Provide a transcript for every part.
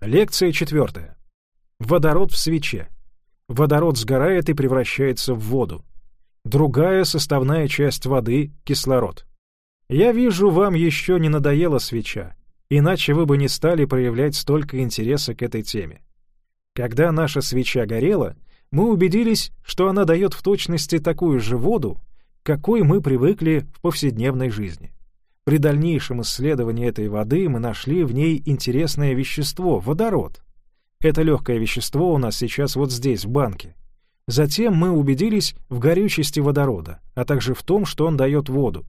Лекция четвертая. Водород в свече. Водород сгорает и превращается в воду. Другая составная часть воды — кислород. Я вижу, вам еще не надоела свеча, иначе вы бы не стали проявлять столько интереса к этой теме. Когда наша свеча горела, мы убедились, что она дает в точности такую же воду, какой мы привыкли в повседневной жизни. При дальнейшем исследовании этой воды мы нашли в ней интересное вещество — водород. Это легкое вещество у нас сейчас вот здесь, в банке. Затем мы убедились в горючести водорода, а также в том, что он дает воду.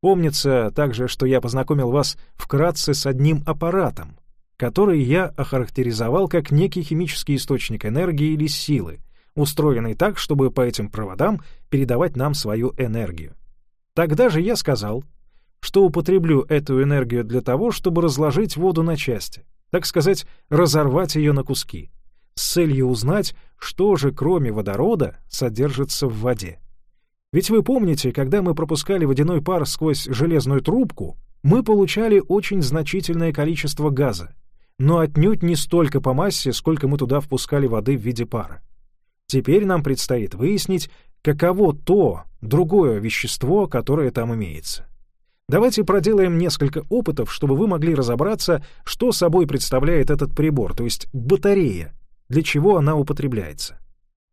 Помнится также, что я познакомил вас вкратце с одним аппаратом, который я охарактеризовал как некий химический источник энергии или силы, устроенный так, чтобы по этим проводам передавать нам свою энергию. Тогда же я сказал, что употреблю эту энергию для того, чтобы разложить воду на части, так сказать, разорвать ее на куски, с целью узнать, что же кроме водорода содержится в воде. Ведь вы помните, когда мы пропускали водяной пар сквозь железную трубку, мы получали очень значительное количество газа, но отнюдь не столько по массе, сколько мы туда впускали воды в виде пара. Теперь нам предстоит выяснить, каково то, другое вещество, которое там имеется. Давайте проделаем несколько опытов, чтобы вы могли разобраться, что собой представляет этот прибор, то есть батарея, для чего она употребляется.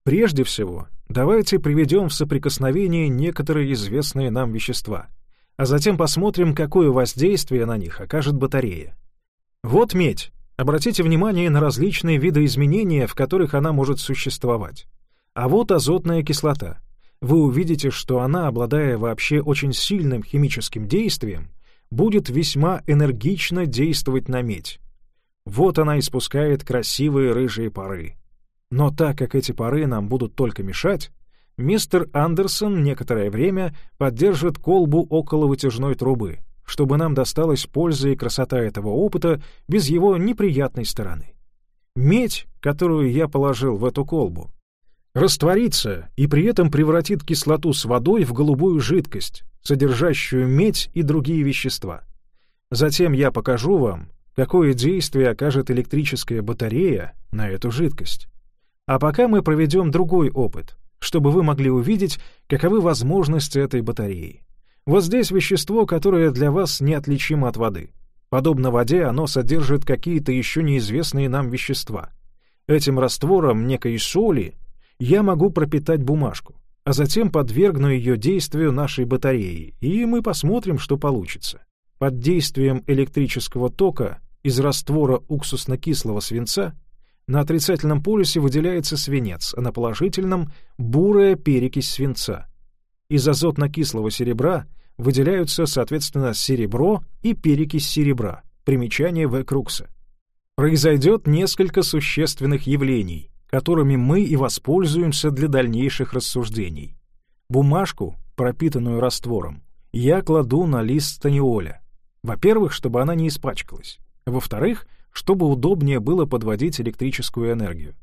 Прежде всего, давайте приведем в соприкосновение некоторые известные нам вещества, а затем посмотрим, какое воздействие на них окажет батарея. Вот медь. Обратите внимание на различные виды изменения, в которых она может существовать. А вот азотная кислота — вы увидите, что она, обладая вообще очень сильным химическим действием, будет весьма энергично действовать на медь. Вот она испускает красивые рыжие пары. Но так как эти пары нам будут только мешать, мистер Андерсон некоторое время поддержит колбу около вытяжной трубы, чтобы нам досталась польза и красота этого опыта без его неприятной стороны. Медь, которую я положил в эту колбу, растворится и при этом превратит кислоту с водой в голубую жидкость, содержащую медь и другие вещества. Затем я покажу вам, какое действие окажет электрическая батарея на эту жидкость. А пока мы проведем другой опыт, чтобы вы могли увидеть, каковы возможности этой батареи. Вот здесь вещество, которое для вас неотличимо от воды. Подобно воде, оно содержит какие-то еще неизвестные нам вещества. Этим раствором некой соли я могу пропитать бумажку, а затем подвергну ее действию нашей батареи, и мы посмотрим, что получится. Под действием электрического тока из раствора уксусно-кислого свинца на отрицательном полюсе выделяется свинец, а на положительном — бурая перекись свинца. Из азотно-кислого серебра выделяются, соответственно, серебро и перекись серебра. Примечание В. Крукса. Произойдет несколько существенных явлений, которыми мы и воспользуемся для дальнейших рассуждений. Бумажку, пропитанную раствором, я кладу на лист станиоля. Во-первых, чтобы она не испачкалась. Во-вторых, чтобы удобнее было подводить электрическую энергию.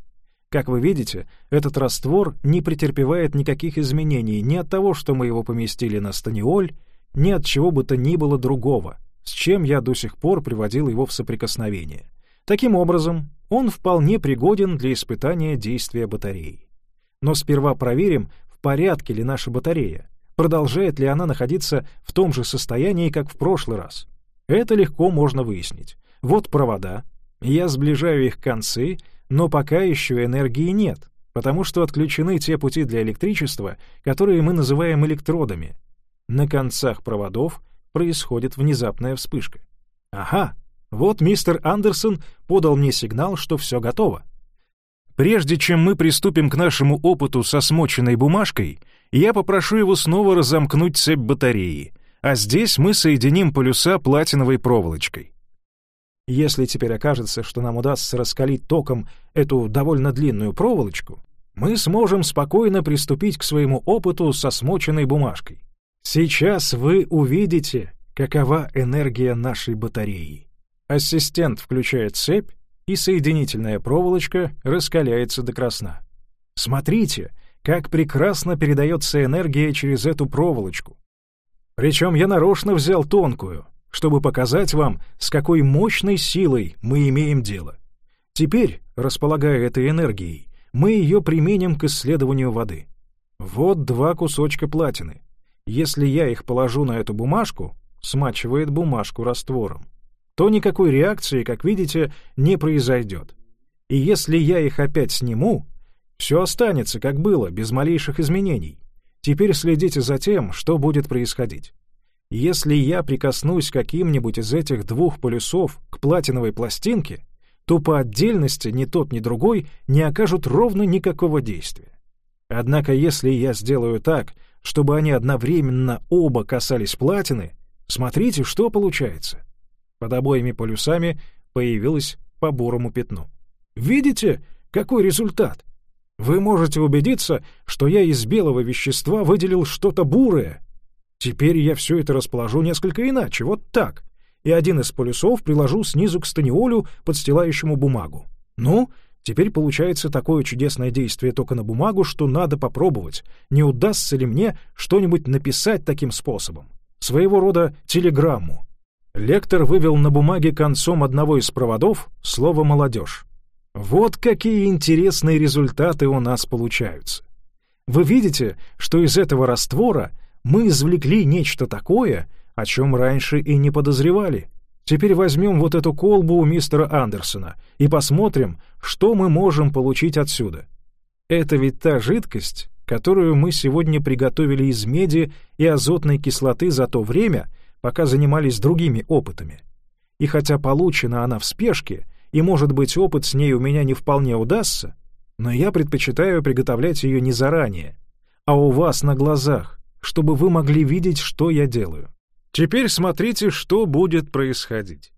Как вы видите, этот раствор не претерпевает никаких изменений ни от того, что мы его поместили на станиоль, ни от чего бы то ни было другого, с чем я до сих пор приводил его в соприкосновение. Таким образом, он вполне пригоден для испытания действия батареи. Но сперва проверим, в порядке ли наша батарея, продолжает ли она находиться в том же состоянии, как в прошлый раз. Это легко можно выяснить. Вот провода, я сближаю их концы, но пока еще энергии нет, потому что отключены те пути для электричества, которые мы называем электродами. На концах проводов происходит внезапная вспышка. Ага, вот мистер Андерсон подал мне сигнал, что все готово. Прежде чем мы приступим к нашему опыту со смоченной бумажкой, я попрошу его снова разомкнуть цепь батареи, а здесь мы соединим полюса платиновой проволочкой. Если теперь окажется, что нам удастся раскалить током эту довольно длинную проволочку, мы сможем спокойно приступить к своему опыту со смоченной бумажкой. Сейчас вы увидите, какова энергия нашей батареи. Ассистент включает цепь, и соединительная проволочка раскаляется до красна. Смотрите, как прекрасно передается энергия через эту проволочку. Причем я нарочно взял тонкую, чтобы показать вам, с какой мощной силой мы имеем дело. Теперь, располагая этой энергией, мы ее применим к исследованию воды. Вот два кусочка платины. Если я их положу на эту бумажку, смачивает бумажку раствором, то никакой реакции, как видите, не произойдет. И если я их опять сниму, все останется, как было, без малейших изменений. Теперь следите за тем, что будет происходить. Если я прикоснусь каким-нибудь из этих двух полюсов к платиновой пластинке, то по отдельности ни тот, ни другой не окажут ровно никакого действия. Однако если я сделаю так, чтобы они одновременно оба касались платины, смотрите, что получается. Под обоими полюсами появилось по бурому пятну. Видите, какой результат? Вы можете убедиться, что я из белого вещества выделил что-то бурое. Теперь я все это расположу несколько иначе, вот так, и один из полюсов приложу снизу к станиолю, подстилающему бумагу. Ну, теперь получается такое чудесное действие только на бумагу, что надо попробовать, не удастся ли мне что-нибудь написать таким способом. Своего рода телеграмму. Лектор вывел на бумаге концом одного из проводов слово «молодежь». Вот какие интересные результаты у нас получаются. Вы видите, что из этого раствора мы извлекли нечто такое, о чем раньше и не подозревали. Теперь возьмем вот эту колбу у мистера Андерсона и посмотрим, что мы можем получить отсюда. Это ведь та жидкость, которую мы сегодня приготовили из меди и азотной кислоты за то время, пока занимались другими опытами. И хотя получена она в спешке, и, может быть, опыт с ней у меня не вполне удастся, но я предпочитаю приготовлять ее не заранее, а у вас на глазах, чтобы вы могли видеть, что я делаю. Теперь смотрите, что будет происходить.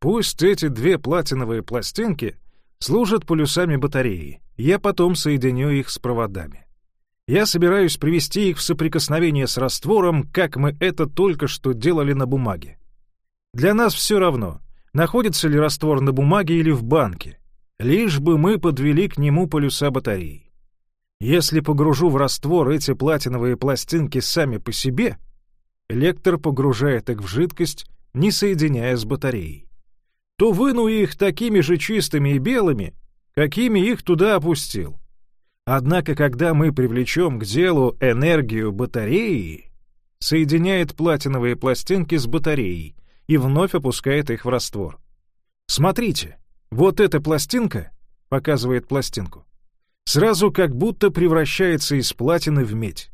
Пусть эти две платиновые пластинки служат полюсами батареи, я потом соединю их с проводами. Я собираюсь привести их в соприкосновение с раствором, как мы это только что делали на бумаге. Для нас все равно, находится ли раствор на бумаге или в банке, лишь бы мы подвели к нему полюса батареи. Если погружу в раствор эти платиновые пластинки сами по себе, лектор погружает их в жидкость, не соединяя с батареей, то выну их такими же чистыми и белыми, какими их туда опустил. Однако, когда мы привлечем к делу энергию батареи, соединяет платиновые пластинки с батареей, и вновь опускает их в раствор. «Смотрите, вот эта пластинка», — показывает пластинку, сразу как будто превращается из платины в медь.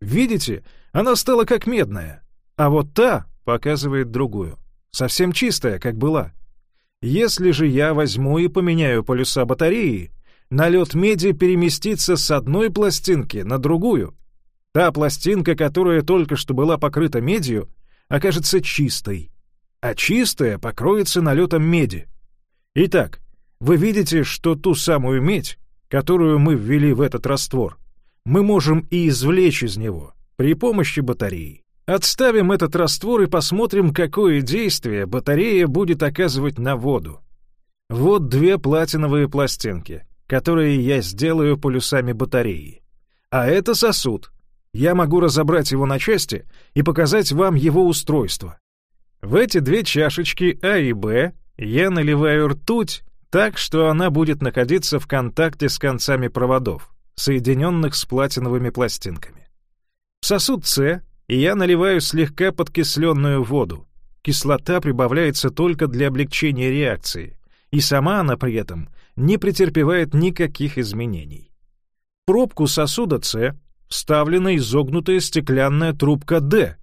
Видите, она стала как медная, а вот та показывает другую, совсем чистая, как была. Если же я возьму и поменяю полюса батареи, налет меди переместится с одной пластинки на другую. Та пластинка, которая только что была покрыта медью, окажется чистой, а чистая покроется налетом меди. Итак, вы видите, что ту самую медь, которую мы ввели в этот раствор, мы можем и извлечь из него при помощи батареи. Отставим этот раствор и посмотрим, какое действие батарея будет оказывать на воду. Вот две платиновые пластинки, которые я сделаю полюсами батареи. А это сосуд. Я могу разобрать его на части и показать вам его устройство. В эти две чашечки А и Б я наливаю ртуть так, что она будет находиться в контакте с концами проводов, соединенных с платиновыми пластинками. В сосуд С я наливаю слегка подкисленную воду. Кислота прибавляется только для облегчения реакции, и сама она при этом не претерпевает никаких изменений. Пробку сосуда С вставлена изогнутая стеклянная трубка D,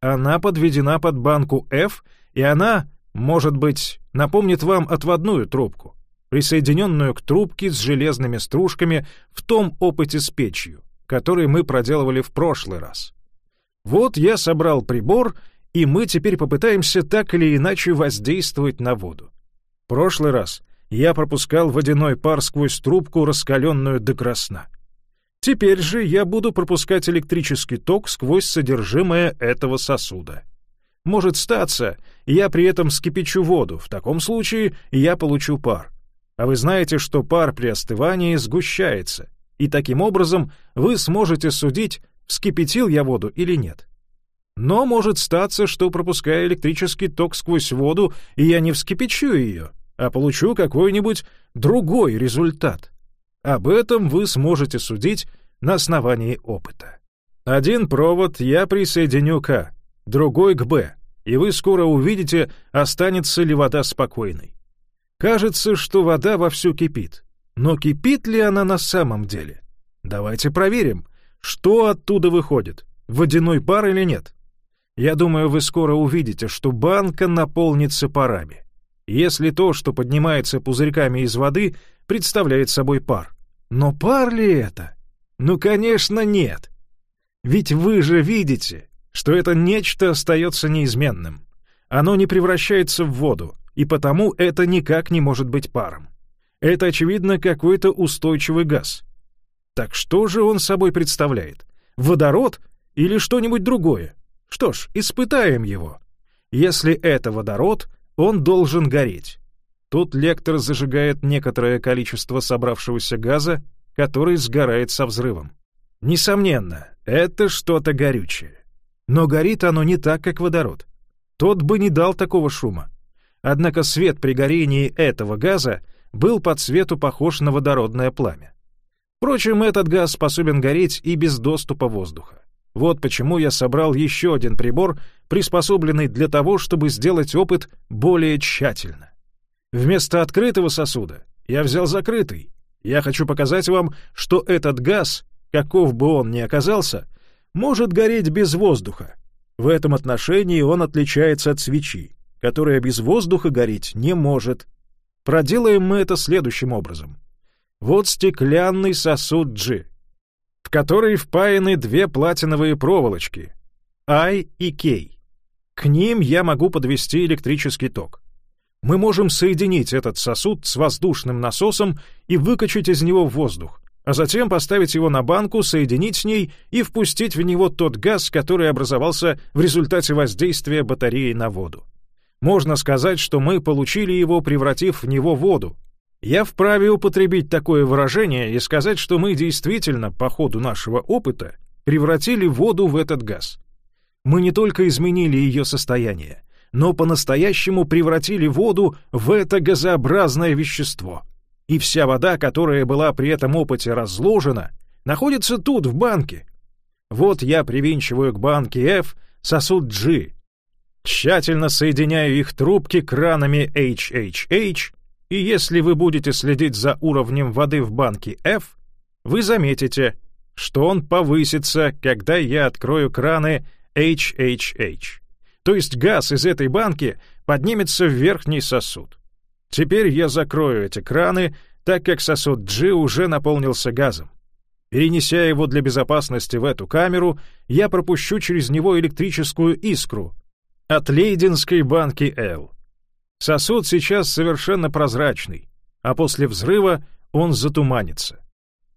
она подведена под банку F, и она, может быть, напомнит вам отводную трубку, присоединенную к трубке с железными стружками в том опыте с печью, который мы проделывали в прошлый раз. Вот я собрал прибор, и мы теперь попытаемся так или иначе воздействовать на воду. В прошлый раз я пропускал водяной пар сквозь трубку, раскаленную до красна. Теперь же я буду пропускать электрический ток сквозь содержимое этого сосуда. Может статься, я при этом скипячу воду, в таком случае я получу пар. А вы знаете, что пар при остывании сгущается, и таким образом вы сможете судить, вскипятил я воду или нет. Но может статься, что пропуская электрический ток сквозь воду, я не вскипячу ее, а получу какой-нибудь другой результат. Об этом вы сможете судить на основании опыта. Один провод я присоединю к А, другой к Б, и вы скоро увидите, останется ли вода спокойной. Кажется, что вода вовсю кипит. Но кипит ли она на самом деле? Давайте проверим, что оттуда выходит, водяной пар или нет. Я думаю, вы скоро увидите, что банка наполнится парами. Если то, что поднимается пузырьками из воды, представляет собой пар. Но пар ли это? Ну, конечно, нет. Ведь вы же видите, что это нечто остается неизменным. Оно не превращается в воду, и потому это никак не может быть паром. Это, очевидно, какой-то устойчивый газ. Так что же он собой представляет? Водород или что-нибудь другое? Что ж, испытаем его. Если это водород, он должен гореть. Тут лектор зажигает некоторое количество собравшегося газа, который сгорает со взрывом. Несомненно, это что-то горючее. Но горит оно не так, как водород. Тот бы не дал такого шума. Однако свет при горении этого газа был по цвету похож на водородное пламя. Впрочем, этот газ способен гореть и без доступа воздуха. Вот почему я собрал еще один прибор, приспособленный для того, чтобы сделать опыт более тщательно. Вместо открытого сосуда я взял закрытый. Я хочу показать вам, что этот газ, каков бы он ни оказался, может гореть без воздуха. В этом отношении он отличается от свечи, которая без воздуха гореть не может. Проделаем мы это следующим образом. Вот стеклянный сосуд G, в впаяны две платиновые проволочки I и K. К ним я могу подвести электрический ток. Мы можем соединить этот сосуд с воздушным насосом и выкачать из него воздух, а затем поставить его на банку, соединить с ней и впустить в него тот газ, который образовался в результате воздействия батареи на воду. Можно сказать, что мы получили его, превратив в него воду. Я вправе употребить такое выражение и сказать, что мы действительно, по ходу нашего опыта, превратили воду в этот газ. Мы не только изменили ее состояние, но по-настоящему превратили воду в это газообразное вещество — и вся вода, которая была при этом опыте разложена, находится тут, в банке. Вот я привинчиваю к банке F сосуд G, тщательно соединяю их трубки кранами HHH, и если вы будете следить за уровнем воды в банке F, вы заметите, что он повысится, когда я открою краны HHH. То есть газ из этой банки поднимется в верхний сосуд. Теперь я закрою эти краны, так как сосуд G уже наполнился газом. Перенеся его для безопасности в эту камеру, я пропущу через него электрическую искру от лейденской банки L. Сосуд сейчас совершенно прозрачный, а после взрыва он затуманится.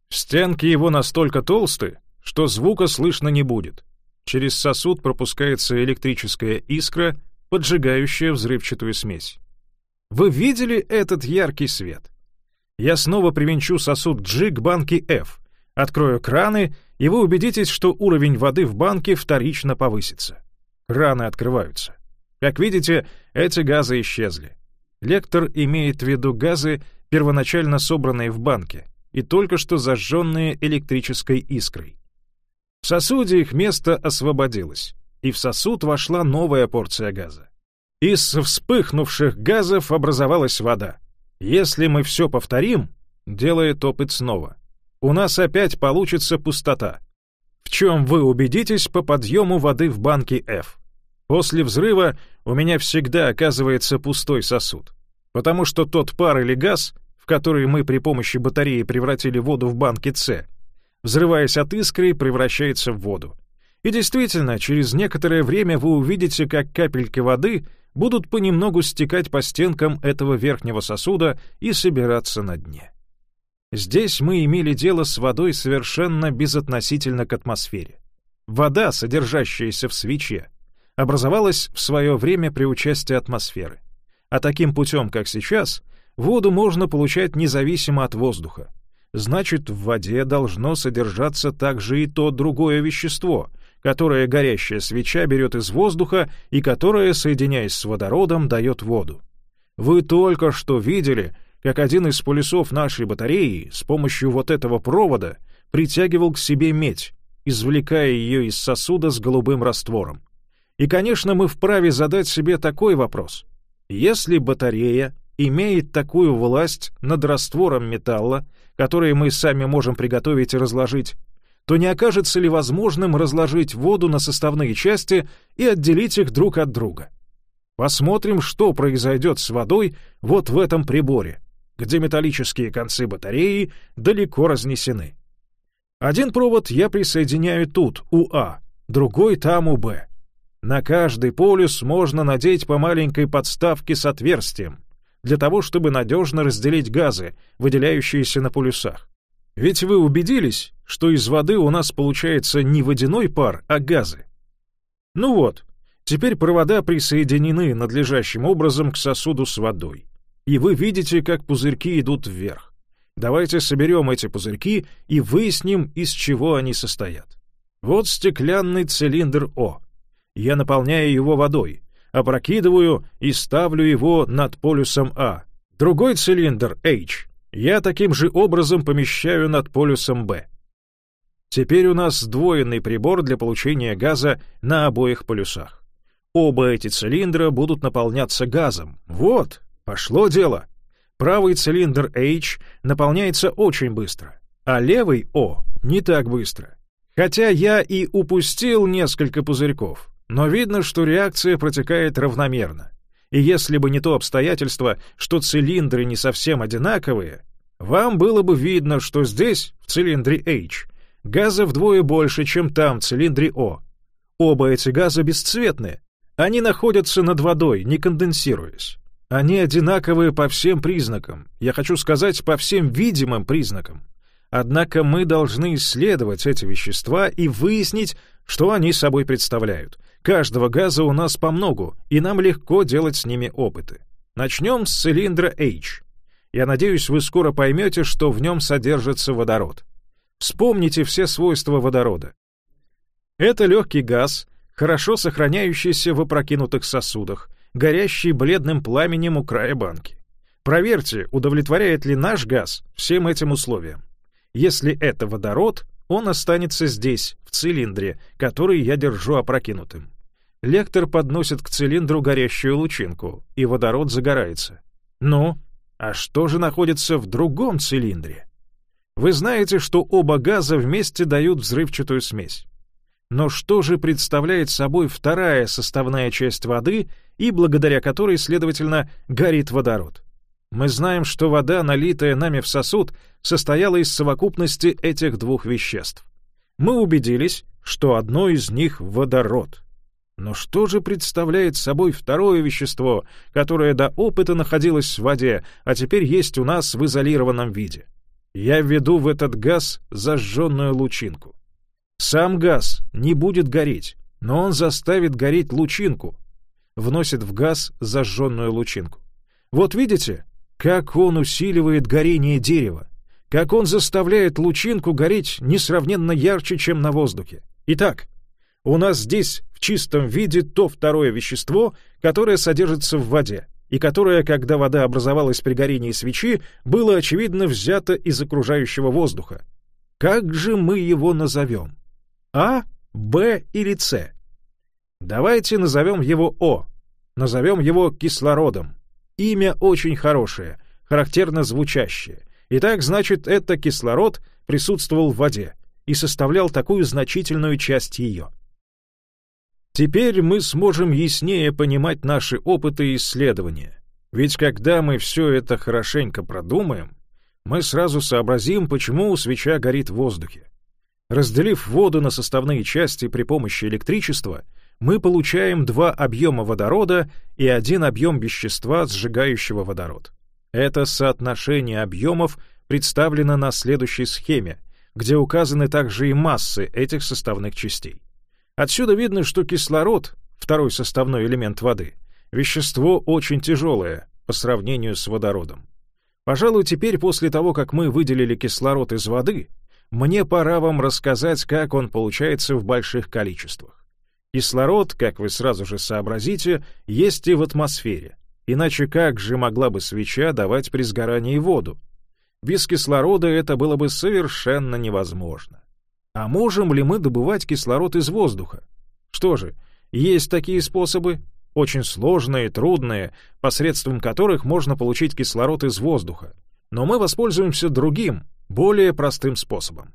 Стенки его настолько толсты, что звука слышно не будет. Через сосуд пропускается электрическая искра, поджигающая взрывчатую смесь. Вы видели этот яркий свет? Я снова привинчу сосуд G к банке F, открою краны, и вы убедитесь, что уровень воды в банке вторично повысится. Краны открываются. Как видите, эти газы исчезли. Лектор имеет в виду газы, первоначально собранные в банке, и только что зажженные электрической искрой. В сосуде их место освободилось, и в сосуд вошла новая порция газа. Из вспыхнувших газов образовалась вода. Если мы все повторим, делает опыт снова, у нас опять получится пустота. В чем вы убедитесь по подъему воды в банке F. После взрыва у меня всегда оказывается пустой сосуд, потому что тот пар или газ, в который мы при помощи батареи превратили воду в банке С, взрываясь от искры, превращается в воду. И действительно, через некоторое время вы увидите, как капельки воды — будут понемногу стекать по стенкам этого верхнего сосуда и собираться на дне. Здесь мы имели дело с водой совершенно безотносительно к атмосфере. Вода, содержащаяся в свече, образовалась в свое время при участии атмосферы. А таким путем, как сейчас, воду можно получать независимо от воздуха. Значит, в воде должно содержаться также и то другое вещество — которое горящая свеча берет из воздуха и которое, соединяясь с водородом, дает воду. Вы только что видели, как один из полюсов нашей батареи с помощью вот этого провода притягивал к себе медь, извлекая ее из сосуда с голубым раствором. И, конечно, мы вправе задать себе такой вопрос. Если батарея имеет такую власть над раствором металла, который мы сами можем приготовить и разложить, то не окажется ли возможным разложить воду на составные части и отделить их друг от друга? Посмотрим, что произойдет с водой вот в этом приборе, где металлические концы батареи далеко разнесены. Один провод я присоединяю тут, у А, другой там у Б. На каждый полюс можно надеть по маленькой подставке с отверстием, для того, чтобы надежно разделить газы, выделяющиеся на полюсах. Ведь вы убедились, что из воды у нас получается не водяной пар, а газы. Ну вот, теперь провода присоединены надлежащим образом к сосуду с водой. И вы видите, как пузырьки идут вверх. Давайте соберем эти пузырьки и выясним, из чего они состоят. Вот стеклянный цилиндр О. Я наполняю его водой, опрокидываю и ставлю его над полюсом А. Другой цилиндр H я таким же образом помещаю над полюсом Б. Теперь у нас сдвоенный прибор для получения газа на обоих полюсах. Оба эти цилиндра будут наполняться газом. Вот, пошло дело. Правый цилиндр H наполняется очень быстро, а левый O не так быстро. Хотя я и упустил несколько пузырьков, но видно, что реакция протекает равномерно. И если бы не то обстоятельство, что цилиндры не совсем одинаковые, вам было бы видно, что здесь, в цилиндре H, газа вдвое больше, чем там, в цилиндре O. Оба эти газа бесцветные. Они находятся над водой, не конденсируясь. Они одинаковые по всем признакам, я хочу сказать, по всем видимым признакам. Однако мы должны исследовать эти вещества и выяснить, что они собой представляют. Каждого газа у нас по многу, и нам легко делать с ними опыты. Начнем с цилиндра H. Я надеюсь, вы скоро поймете, что в нем содержится водород. Вспомните все свойства водорода. Это легкий газ, хорошо сохраняющийся в опрокинутых сосудах, горящий бледным пламенем у края банки. Проверьте, удовлетворяет ли наш газ всем этим условиям. Если это водород, он останется здесь, в цилиндре, который я держу опрокинутым. Лектор подносит к цилиндру горящую лучинку, и водород загорается. Ну, а что же находится в другом цилиндре? Вы знаете, что оба газа вместе дают взрывчатую смесь. Но что же представляет собой вторая составная часть воды и благодаря которой, следовательно, горит водород? Мы знаем, что вода, налитая нами в сосуд, состояла из совокупности этих двух веществ. Мы убедились, что одно из них — водород. Но что же представляет собой второе вещество, которое до опыта находилось в воде, а теперь есть у нас в изолированном виде? Я введу в этот газ зажженную лучинку. Сам газ не будет гореть, но он заставит гореть лучинку. Вносит в газ зажженную лучинку. Вот видите, как он усиливает горение дерева, как он заставляет лучинку гореть несравненно ярче, чем на воздухе. Итак, у нас здесь в чистом виде то второе вещество, которое содержится в воде, и которое, когда вода образовалась при горении свечи, было, очевидно, взято из окружающего воздуха. Как же мы его назовем? А, Б или С? Давайте назовем его О. Назовем его кислородом. Имя очень хорошее, характерно звучащее. Итак, значит, это кислород присутствовал в воде и составлял такую значительную часть ее. Теперь мы сможем яснее понимать наши опыты и исследования. Ведь когда мы все это хорошенько продумаем, мы сразу сообразим, почему свеча горит в воздухе. Разделив воду на составные части при помощи электричества, мы получаем два объема водорода и один объем вещества, сжигающего водород. Это соотношение объемов представлено на следующей схеме, где указаны также и массы этих составных частей. Отсюда видно, что кислород, второй составной элемент воды, вещество очень тяжелое по сравнению с водородом. Пожалуй, теперь, после того, как мы выделили кислород из воды, мне пора вам рассказать, как он получается в больших количествах. Кислород, как вы сразу же сообразите, есть и в атмосфере. Иначе как же могла бы свеча давать при сгорании воду? Без кислорода это было бы совершенно невозможно. А можем ли мы добывать кислород из воздуха? Что же, есть такие способы, очень сложные, трудные, посредством которых можно получить кислород из воздуха. Но мы воспользуемся другим, более простым способом.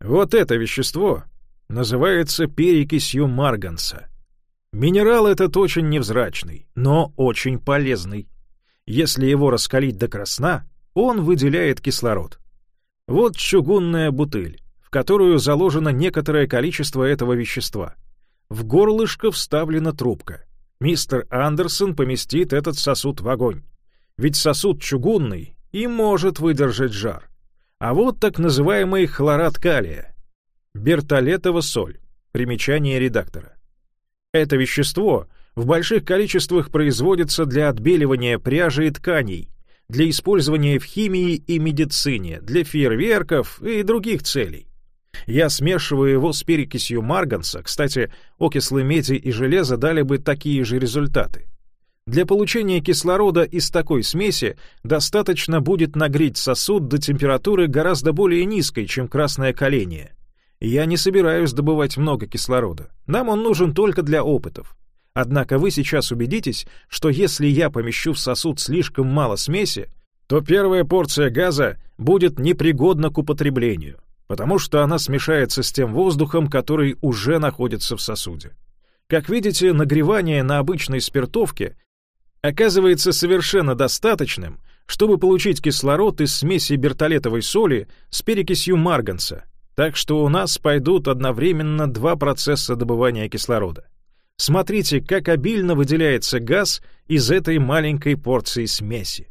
Вот это вещество называется перекисью марганца. Минерал этот очень невзрачный, но очень полезный. Если его раскалить до красна, он выделяет кислород. Вот чугунная бутыль, в которую заложено некоторое количество этого вещества. В горлышко вставлена трубка. Мистер Андерсон поместит этот сосуд в огонь. Ведь сосуд чугунный и может выдержать жар. А вот так называемый хлорат калия. Бертолетова соль. Примечание редактора. Это вещество в больших количествах производится для отбеливания пряжи и тканей, для использования в химии и медицине, для фейерверков и других целей. Я смешиваю его с перекисью марганца, кстати, окислы меди и железа дали бы такие же результаты. Для получения кислорода из такой смеси достаточно будет нагреть сосуд до температуры гораздо более низкой, чем красное коление — я не собираюсь добывать много кислорода. Нам он нужен только для опытов. Однако вы сейчас убедитесь, что если я помещу в сосуд слишком мало смеси, то первая порция газа будет непригодна к употреблению, потому что она смешается с тем воздухом, который уже находится в сосуде. Как видите, нагревание на обычной спиртовке оказывается совершенно достаточным, чтобы получить кислород из смеси бертолетовой соли с перекисью марганца, так что у нас пойдут одновременно два процесса добывания кислорода. Смотрите, как обильно выделяется газ из этой маленькой порции смеси.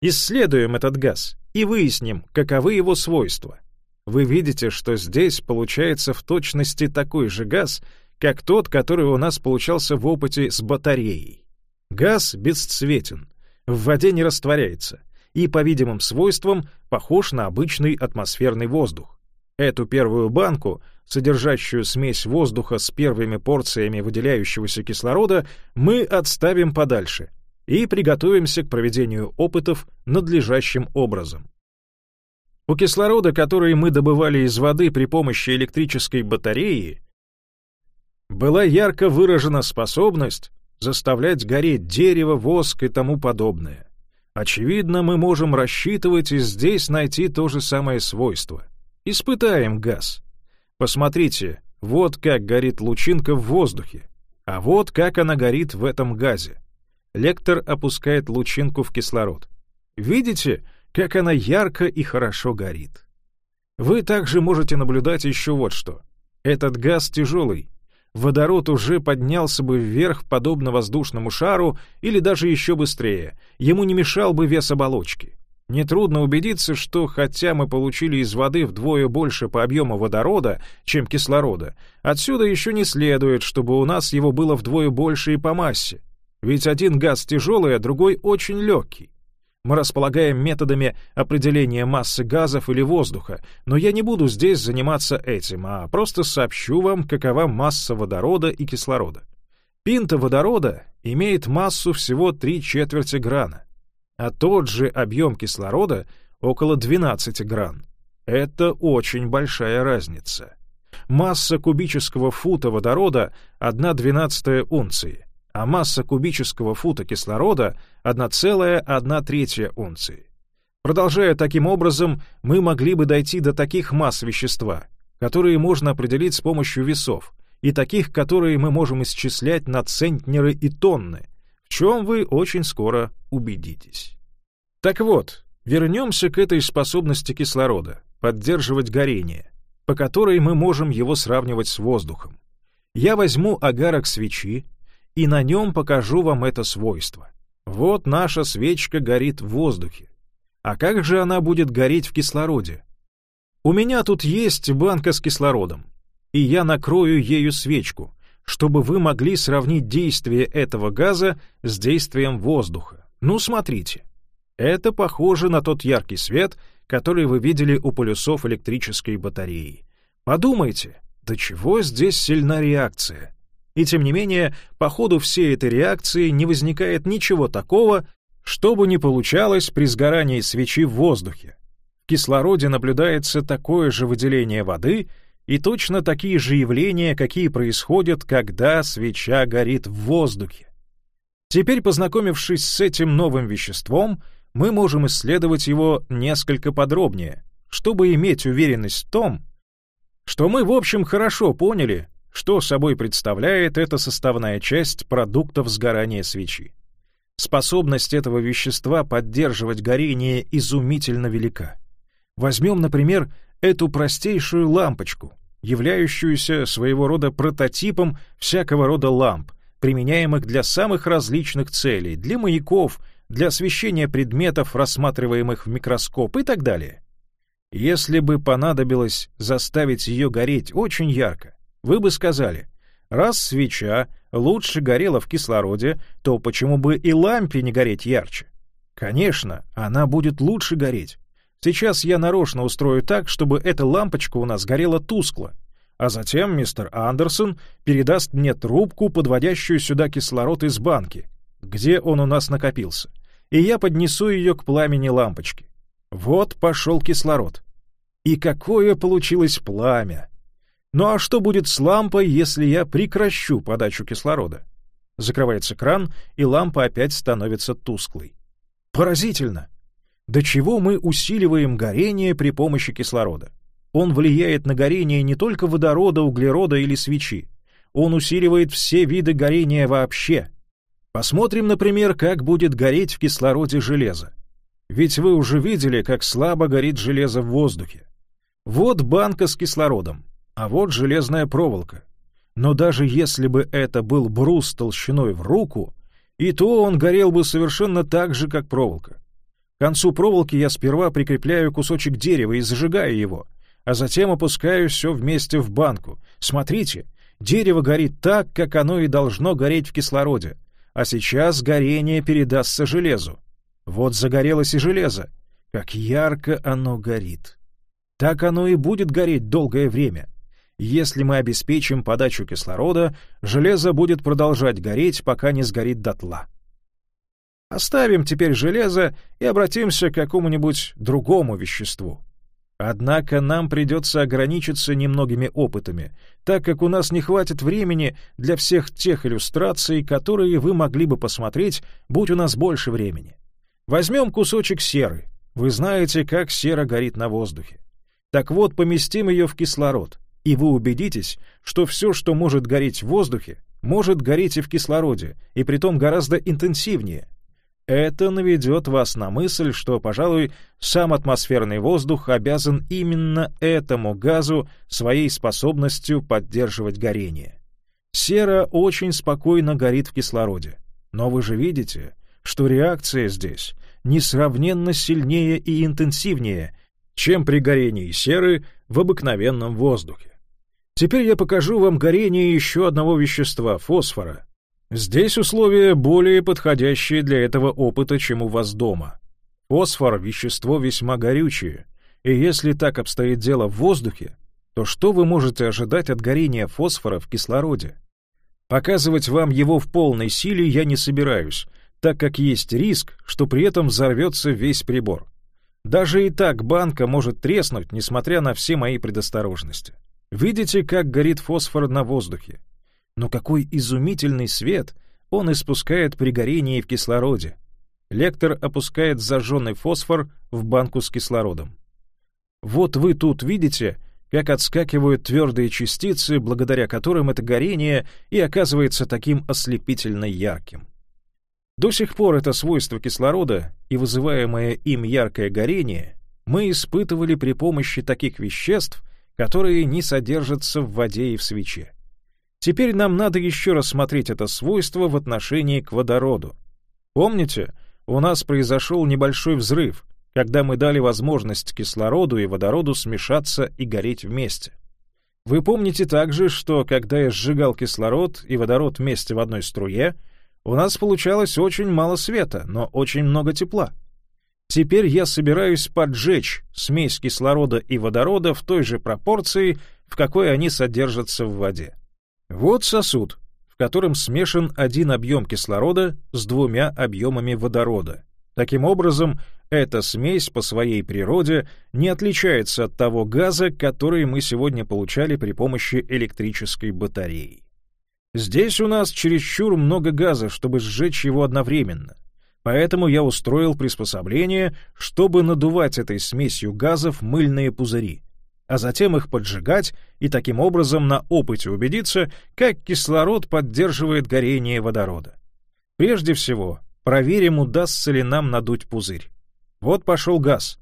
Исследуем этот газ и выясним, каковы его свойства. Вы видите, что здесь получается в точности такой же газ, как тот, который у нас получался в опыте с батареей. Газ бесцветен, в воде не растворяется и, по видимым свойствам, похож на обычный атмосферный воздух. Эту первую банку, содержащую смесь воздуха с первыми порциями выделяющегося кислорода, мы отставим подальше и приготовимся к проведению опытов надлежащим образом. У кислорода, который мы добывали из воды при помощи электрической батареи, была ярко выражена способность заставлять гореть дерево, воск и тому подобное. Очевидно, мы можем рассчитывать и здесь найти то же самое свойство. Испытаем газ. Посмотрите, вот как горит лучинка в воздухе, а вот как она горит в этом газе. Лектор опускает лучинку в кислород. Видите, как она ярко и хорошо горит. Вы также можете наблюдать еще вот что. Этот газ тяжелый. Водород уже поднялся бы вверх подобно воздушному шару или даже еще быстрее. Ему не мешал бы вес оболочки. Нетрудно убедиться, что хотя мы получили из воды вдвое больше по объему водорода, чем кислорода, отсюда еще не следует, чтобы у нас его было вдвое больше и по массе. Ведь один газ тяжелый, а другой очень легкий. Мы располагаем методами определения массы газов или воздуха, но я не буду здесь заниматься этим, а просто сообщу вам, какова масса водорода и кислорода. Пинта водорода имеет массу всего три четверти грана а тот же объем кислорода около 12 гран. Это очень большая разница. Масса кубического фута водорода — 1 двенадцатая унции, а масса кубического фута кислорода — 1,1 третья унции. Продолжая таким образом, мы могли бы дойти до таких масс вещества, которые можно определить с помощью весов, и таких, которые мы можем исчислять на центнеры и тонны, чем вы очень скоро убедитесь. Так вот, вернемся к этой способности кислорода — поддерживать горение, по которой мы можем его сравнивать с воздухом. Я возьму агарок свечи и на нем покажу вам это свойство. Вот наша свечка горит в воздухе. А как же она будет гореть в кислороде? У меня тут есть банка с кислородом, и я накрою ею свечку, чтобы вы могли сравнить действие этого газа с действием воздуха. Ну, смотрите. Это похоже на тот яркий свет, который вы видели у полюсов электрической батареи. Подумайте, до чего здесь сильна реакция? И тем не менее, по ходу всей этой реакции не возникает ничего такого, что бы не получалось при сгорании свечи в воздухе. В кислороде наблюдается такое же выделение воды и точно такие же явления, какие происходят, когда свеча горит в воздухе. Теперь, познакомившись с этим новым веществом, мы можем исследовать его несколько подробнее, чтобы иметь уверенность в том, что мы, в общем, хорошо поняли, что собой представляет эта составная часть продуктов сгорания свечи. Способность этого вещества поддерживать горение изумительно велика. Возьмем, например, эту простейшую лампочку, являющуюся своего рода прототипом всякого рода ламп, применяемых для самых различных целей, для маяков, для освещения предметов, рассматриваемых в микроскоп и так далее. Если бы понадобилось заставить ее гореть очень ярко, вы бы сказали, раз свеча лучше горела в кислороде, то почему бы и лампе не гореть ярче? Конечно, она будет лучше гореть. Сейчас я нарочно устрою так, чтобы эта лампочка у нас горела тускло, а затем мистер Андерсон передаст мне трубку, подводящую сюда кислород из банки, где он у нас накопился, и я поднесу ее к пламени лампочки. Вот пошел кислород. И какое получилось пламя! Ну а что будет с лампой, если я прекращу подачу кислорода? Закрывается кран, и лампа опять становится тусклой. Поразительно! До чего мы усиливаем горение при помощи кислорода? Он влияет на горение не только водорода, углерода или свечи. Он усиливает все виды горения вообще. Посмотрим, например, как будет гореть в кислороде железо. Ведь вы уже видели, как слабо горит железо в воздухе. Вот банка с кислородом, а вот железная проволока. Но даже если бы это был брус толщиной в руку, и то он горел бы совершенно так же, как проволока. К концу проволоки я сперва прикрепляю кусочек дерева и зажигаю его — а затем опускаю все вместе в банку. Смотрите, дерево горит так, как оно и должно гореть в кислороде, а сейчас горение передастся железу. Вот загорелось и железо. Как ярко оно горит. Так оно и будет гореть долгое время. Если мы обеспечим подачу кислорода, железо будет продолжать гореть, пока не сгорит дотла. Оставим теперь железо и обратимся к какому-нибудь другому веществу. Однако нам придется ограничиться немногими опытами, так как у нас не хватит времени для всех тех иллюстраций, которые вы могли бы посмотреть, будь у нас больше времени. Возьмем кусочек серы. Вы знаете, как сера горит на воздухе. Так вот, поместим ее в кислород, и вы убедитесь, что все, что может гореть в воздухе, может гореть и в кислороде, и притом гораздо интенсивнее — это наведет вас на мысль, что, пожалуй, сам атмосферный воздух обязан именно этому газу своей способностью поддерживать горение. Сера очень спокойно горит в кислороде. Но вы же видите, что реакция здесь несравненно сильнее и интенсивнее, чем при горении серы в обыкновенном воздухе. Теперь я покажу вам горение еще одного вещества — фосфора, Здесь условия более подходящие для этого опыта, чем у вас дома. Фосфор — вещество весьма горючее, и если так обстоит дело в воздухе, то что вы можете ожидать от горения фосфора в кислороде? Показывать вам его в полной силе я не собираюсь, так как есть риск, что при этом взорвется весь прибор. Даже и так банка может треснуть, несмотря на все мои предосторожности. Видите, как горит фосфор на воздухе? Но какой изумительный свет он испускает при горении в кислороде. Лектор опускает зажженный фосфор в банку с кислородом. Вот вы тут видите, как отскакивают твердые частицы, благодаря которым это горение и оказывается таким ослепительно ярким. До сих пор это свойство кислорода и вызываемое им яркое горение мы испытывали при помощи таких веществ, которые не содержатся в воде и в свече. Теперь нам надо еще рассмотреть это свойство в отношении к водороду. Помните, у нас произошел небольшой взрыв, когда мы дали возможность кислороду и водороду смешаться и гореть вместе. Вы помните также, что когда я сжигал кислород и водород вместе в одной струе, у нас получалось очень мало света, но очень много тепла. Теперь я собираюсь поджечь смесь кислорода и водорода в той же пропорции, в какой они содержатся в воде. Вот сосуд, в котором смешан один объем кислорода с двумя объемами водорода. Таким образом, эта смесь по своей природе не отличается от того газа, который мы сегодня получали при помощи электрической батареи. Здесь у нас чересчур много газа, чтобы сжечь его одновременно. Поэтому я устроил приспособление, чтобы надувать этой смесью газов мыльные пузыри, а затем их поджигать и таким образом на опыте убедиться, как кислород поддерживает горение водорода. Прежде всего, проверим, удастся ли нам надуть пузырь. Вот пошел газ.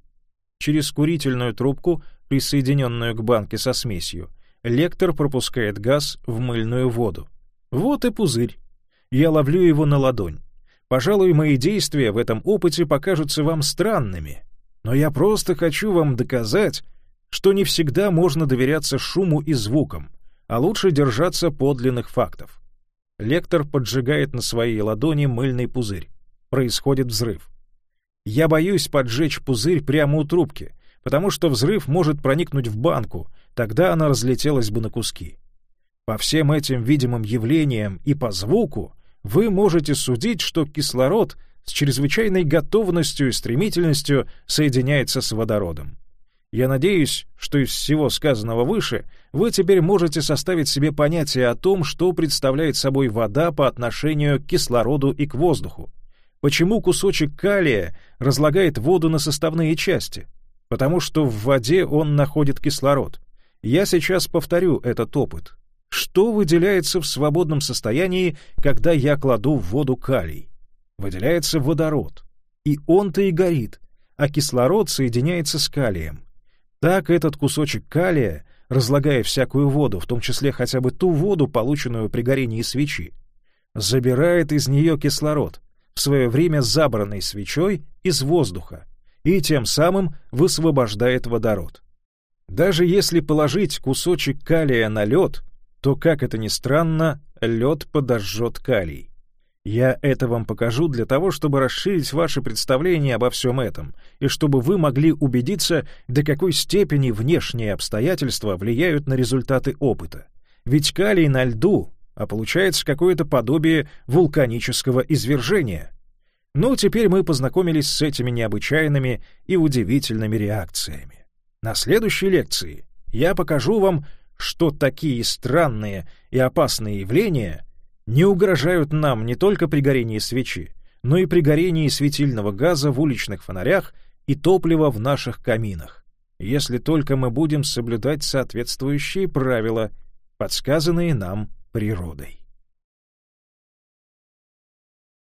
Через курительную трубку, присоединенную к банке со смесью, лектор пропускает газ в мыльную воду. Вот и пузырь. Я ловлю его на ладонь. Пожалуй, мои действия в этом опыте покажутся вам странными, но я просто хочу вам доказать, что не всегда можно доверяться шуму и звукам, а лучше держаться подлинных фактов. Лектор поджигает на своей ладони мыльный пузырь. Происходит взрыв. Я боюсь поджечь пузырь прямо у трубки, потому что взрыв может проникнуть в банку, тогда она разлетелась бы на куски. По всем этим видимым явлениям и по звуку вы можете судить, что кислород с чрезвычайной готовностью и стремительностью соединяется с водородом. Я надеюсь, что из всего сказанного выше вы теперь можете составить себе понятие о том, что представляет собой вода по отношению к кислороду и к воздуху, Почему кусочек калия разлагает воду на составные части? Потому что в воде он находит кислород. Я сейчас повторю этот опыт. Что выделяется в свободном состоянии, когда я кладу в воду калий? Выделяется водород. И он-то и горит, а кислород соединяется с калием. Так этот кусочек калия, разлагая всякую воду, в том числе хотя бы ту воду, полученную при горении свечи, забирает из нее кислород, в свое время забранной свечой из воздуха, и тем самым высвобождает водород. Даже если положить кусочек калия на лед, то, как это ни странно, лед подожжет калий. Я это вам покажу для того, чтобы расширить ваше представление обо всем этом, и чтобы вы могли убедиться, до какой степени внешние обстоятельства влияют на результаты опыта. Ведь калий на льду а получается какое-то подобие вулканического извержения. Ну, теперь мы познакомились с этими необычайными и удивительными реакциями. На следующей лекции я покажу вам, что такие странные и опасные явления не угрожают нам не только при горении свечи, но и при горении светильного газа в уличных фонарях и топлива в наших каминах, если только мы будем соблюдать соответствующие правила, подсказанные нам природой.